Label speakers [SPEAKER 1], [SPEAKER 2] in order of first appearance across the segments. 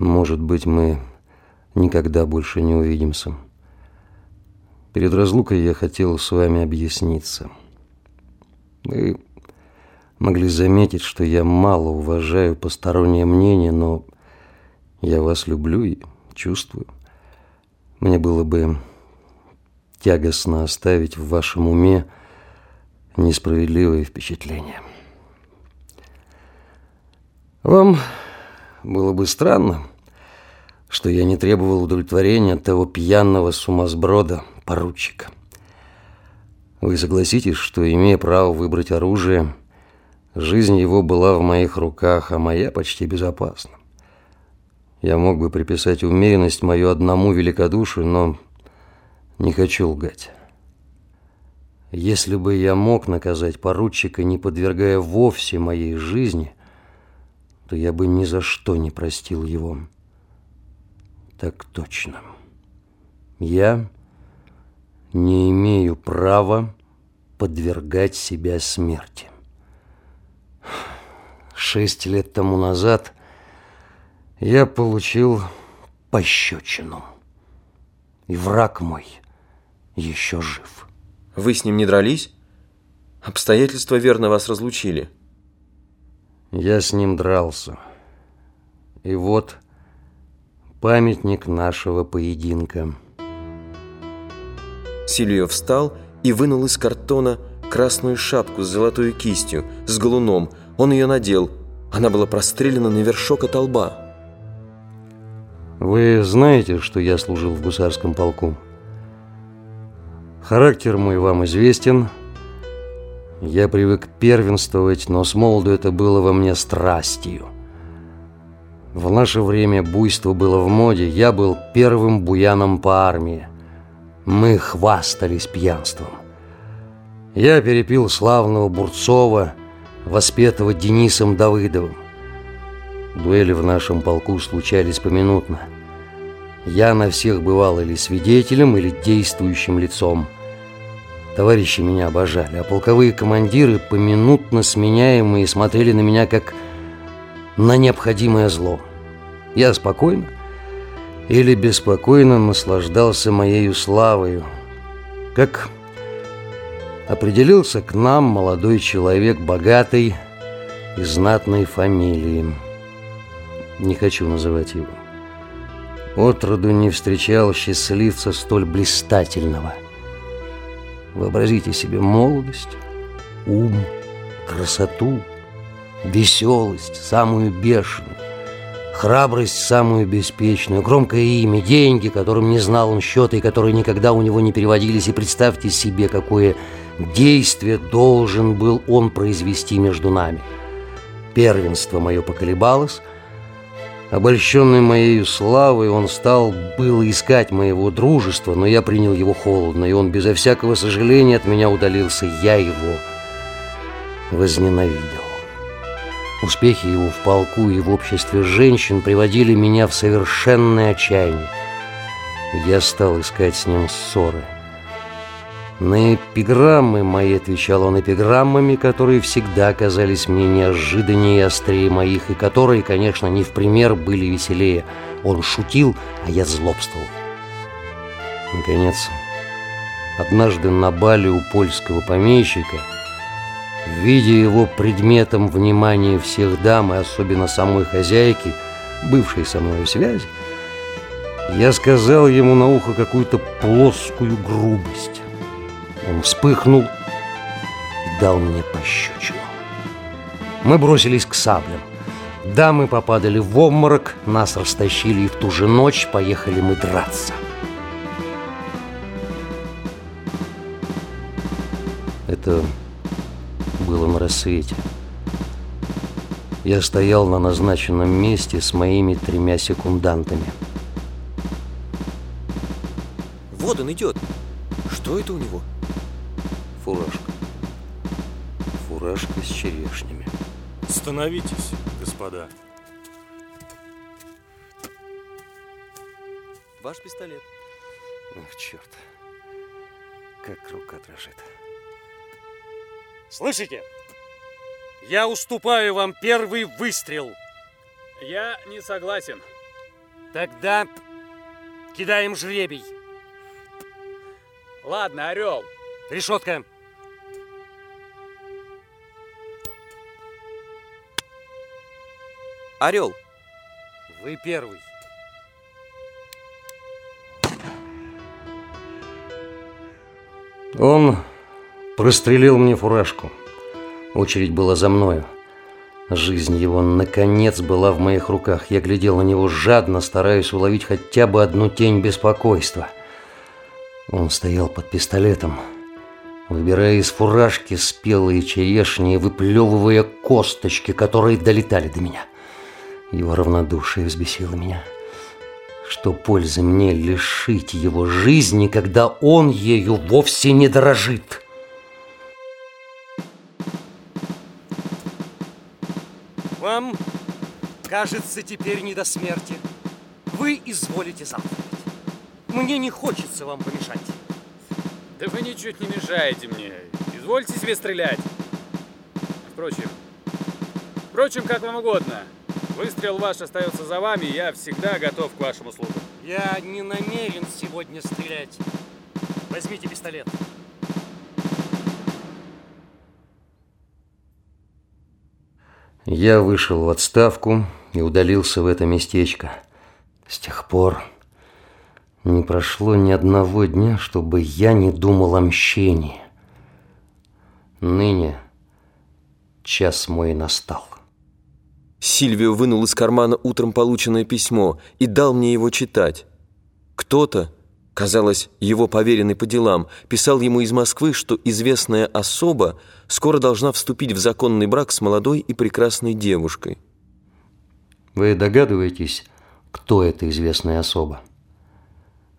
[SPEAKER 1] Может быть, мы никогда больше не увидимся. Перед разлукой я хотел с вами объясниться. Вы могли заметить, что я мало уважаю постороннее мнение, но я вас люблю и чувствую. Мне было бы тягостно оставить в вашем уме несправедливые впечатления. Вам было бы странно, что я не требовал удовлетворения от того пьяного сумасброда, поручика. Вы согласитесь, что, имея право выбрать оружие, жизнь его была в моих руках, а моя почти безопасна. Я мог бы приписать умеренность мою одному великодушию, но не хочу лгать. Если бы я мог наказать поручика, не подвергая вовсе моей жизни, то я бы ни за что не простил его. Так точно. Я не имею права подвергать себя смерти. Шесть лет тому назад я получил пощечину. И враг мой еще жив.
[SPEAKER 2] Вы с ним не дрались? Обстоятельства верно вас разлучили.
[SPEAKER 1] Я с ним дрался. И вот памятник нашего поединка.
[SPEAKER 2] Сильвио встал и вынул из картона красную шапку с золотой кистью, с галуном. Он ее надел. Она была прострелена на вершок от лба.
[SPEAKER 1] Вы знаете, что я служил в гусарском полку? Характер мой вам известен. Я привык первенствовать, но с молоду это было во мне страстью. В наше время буйство было в моде. Я был первым буяном по армии. Мы хвастались пьянством. Я перепил славного Бурцова, воспетого Денисом Давыдовым. Дуэли в нашем полку случались поминутно. Я на всех бывал или свидетелем, или действующим лицом. Товарищи меня обожали, а полковые командиры, поминутно сменяемые, смотрели на меня как на необходимое зло. Я спокойно или беспокойно наслаждался моею славою, как определился к нам молодой человек богатой и знатной фамилии. Не хочу называть его. Отроду не встречал счастливца столь блистательного. Вообразите себе молодость, ум, красоту, веселость, самую бешеную, храбрость самую беспечную, громкое имя, деньги, которым не знал он счета и которые никогда у него не переводились. И представьте себе, какое действие должен был он произвести между нами. Первенство мое поколебалось, Обольщенный моей славой, он стал было искать моего дружества, но я принял его холодно, и он безо всякого сожаления от меня удалился. Я его возненавидел. Успехи его в полку и в обществе женщин приводили меня в совершенное отчаяние. Я стал искать с ним ссоры. На эпиграммы мои отвечал он эпиграммами, которые всегда казались мне неожиданнее и острее моих, и которые, конечно, не в пример были веселее. Он шутил, а я злобствовал. Наконец, однажды на бале у польского помещика, видя его предметом внимания всех дам и особенно самой хозяйки, бывшей со мной в связи, я сказал ему на ухо какую-то плоскую грубость. Он вспыхнул и дал мне пощечину. Мы бросились к саблям. Дамы попадали в обморок, нас растащили и в ту же ночь поехали мы драться. Это было на рассвете. Я стоял на назначенном месте с моими тремя секундантами.
[SPEAKER 2] Вот он идет. Что это у него?
[SPEAKER 1] Фуражка. Фуражка с черешнями.
[SPEAKER 3] Становитесь, господа.
[SPEAKER 2] Ваш пистолет.
[SPEAKER 1] Ах, черт. Как рука дрожит.
[SPEAKER 4] Слышите? Я уступаю вам первый выстрел.
[SPEAKER 3] Я не согласен.
[SPEAKER 1] Тогда кидаем жребий.
[SPEAKER 4] Ладно, Орел.
[SPEAKER 1] Решетка.
[SPEAKER 2] Орел.
[SPEAKER 1] Вы первый. Он прострелил мне фуражку. Очередь была за мною. Жизнь его, наконец, была в моих руках. Я глядел на него жадно, стараясь уловить хотя бы одну тень беспокойства. Он стоял под пистолетом, выбирая из фуражки спелые черешни и выплевывая косточки, которые долетали до меня. Его равнодушие взбесило меня. Что пользы мне лишить его жизни, когда он ею вовсе не дорожит?» Вам, кажется, теперь не до смерти. Вы изволите завтракать. Мне не хочется вам помешать.
[SPEAKER 4] Да вы ничуть не мешаете мне. Извольте себе стрелять. Впрочем, впрочем, как вам угодно. Выстрел ваш остается за вами, я всегда готов к вашим услугам.
[SPEAKER 1] Я не намерен сегодня стрелять. Возьмите пистолет. Я вышел в отставку и удалился в это местечко. С тех пор не прошло ни одного дня, чтобы я не думал о мщении. Ныне час мой настал.
[SPEAKER 2] Сильвио вынул из кармана утром полученное письмо и дал мне его читать. Кто-то, казалось, его поверенный по делам, писал ему из Москвы, что известная особа скоро должна вступить в законный брак с молодой и прекрасной девушкой.
[SPEAKER 1] Вы догадываетесь, кто эта известная особа?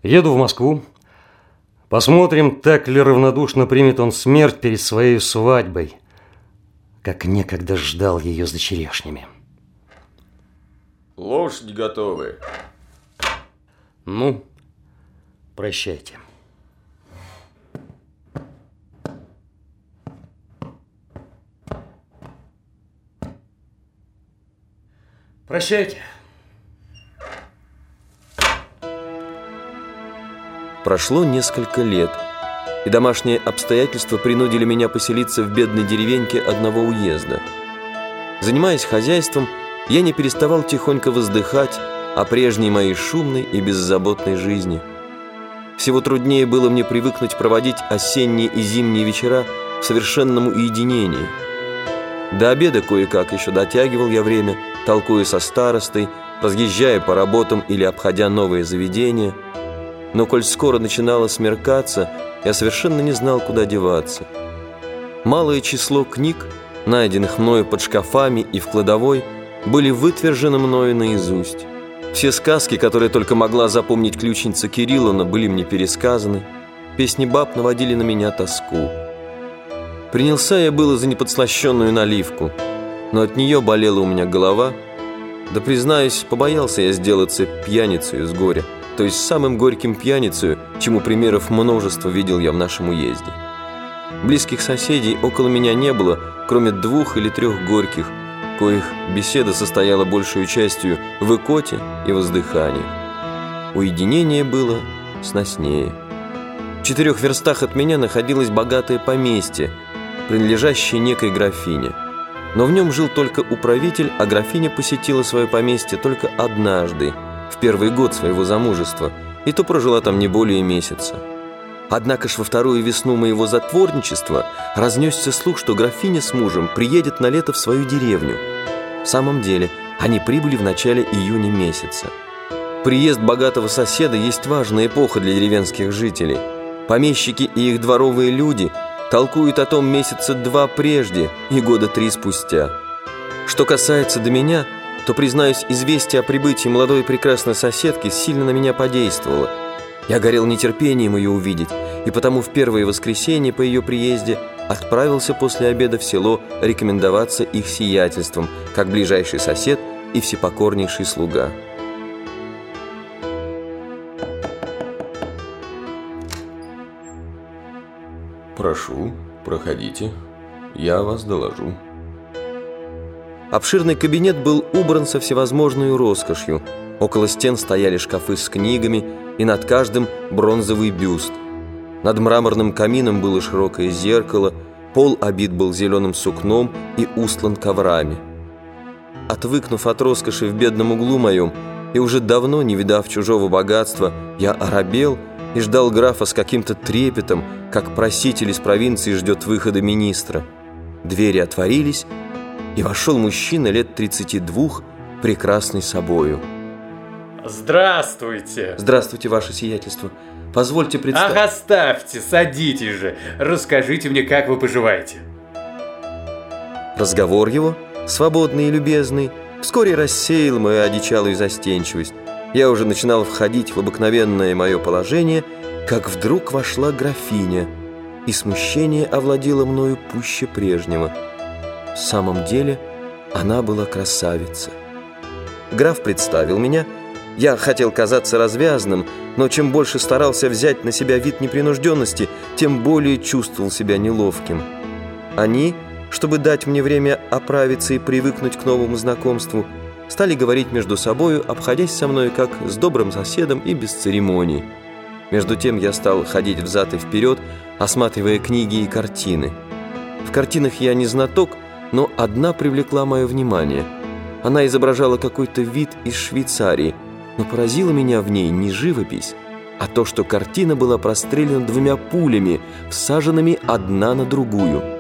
[SPEAKER 1] Еду в Москву. Посмотрим, так ли равнодушно примет он смерть перед своей свадьбой, как некогда ждал ее с дочерешнями.
[SPEAKER 5] Лошади готовы.
[SPEAKER 1] Ну, прощайте. Прощайте.
[SPEAKER 2] Прошло несколько лет, и домашние обстоятельства принудили меня поселиться в бедной деревеньке одного уезда. Занимаясь хозяйством, я не переставал тихонько воздыхать о прежней моей шумной и беззаботной жизни. Всего труднее было мне привыкнуть проводить осенние и зимние вечера в совершенном уединении. До обеда кое-как еще дотягивал я время, толкуя со старостой, разъезжая по работам или обходя новые заведения. Но коль скоро начинало смеркаться, я совершенно не знал, куда деваться. Малое число книг, найденных мною под шкафами и в кладовой – были вытвержены мною наизусть. Все сказки, которые только могла запомнить ключница Кирилловна, были мне пересказаны. Песни баб наводили на меня тоску. Принялся я было за неподслащенную наливку, но от нее болела у меня голова. Да, признаюсь, побоялся я сделаться пьяницей с горя, то есть самым горьким пьяницей, чему примеров множество видел я в нашем уезде. Близких соседей около меня не было, кроме двух или трех горьких – коих беседа состояла большей частью в икоте и воздыхании. Уединение было сноснее. В четырех верстах от меня находилось богатое поместье, принадлежащее некой графине. Но в нем жил только управитель, а графиня посетила свое поместье только однажды, в первый год своего замужества, и то прожила там не более месяца. Однако ж во вторую весну моего затворничества разнесся слух, что графиня с мужем приедет на лето в свою деревню. В самом деле, они прибыли в начале июня месяца. Приезд богатого соседа есть важная эпоха для деревенских жителей. Помещики и их дворовые люди толкуют о том месяца два прежде и года три спустя. Что касается до меня, то, признаюсь, известие о прибытии молодой прекрасной соседки сильно на меня подействовало – я горел нетерпением ее увидеть, и потому в первое воскресенье по ее приезде отправился после обеда в село рекомендоваться их сиятельством, как ближайший сосед и всепокорнейший слуга.
[SPEAKER 5] Прошу, проходите. Я вас доложу.
[SPEAKER 2] Обширный кабинет был убран со всевозможной роскошью. Около стен стояли шкафы с книгами, и над каждым бронзовый бюст. Над мраморным камином было широкое зеркало, пол обит был зеленым сукном и устлан коврами. Отвыкнув от роскоши в бедном углу моем и уже давно не видав чужого богатства, я оробел и ждал графа с каким-то трепетом, как проситель из провинции ждет выхода министра. Двери отворились, и вошел мужчина лет 32, прекрасный собою.
[SPEAKER 4] Здравствуйте!
[SPEAKER 2] Здравствуйте, ваше сиятельство. Позвольте представить...
[SPEAKER 4] Ах, оставьте, садитесь же. Расскажите мне, как вы поживаете.
[SPEAKER 2] Разговор его, свободный и любезный, вскоре рассеял мою одичалую застенчивость. Я уже начинал входить в обыкновенное мое положение, как вдруг вошла графиня, и смущение овладело мною пуще прежнего. В самом деле, она была красавица. Граф представил меня – я хотел казаться развязным, но чем больше старался взять на себя вид непринужденности, тем более чувствовал себя неловким. Они, чтобы дать мне время оправиться и привыкнуть к новому знакомству, стали говорить между собою, обходясь со мной как с добрым соседом и без церемоний. Между тем я стал ходить взад и вперед, осматривая книги и картины. В картинах я не знаток, но одна привлекла мое внимание. Она изображала какой-то вид из Швейцарии – но поразило меня в ней не живопись, а то, что картина была прострелена двумя пулями, всаженными одна на другую.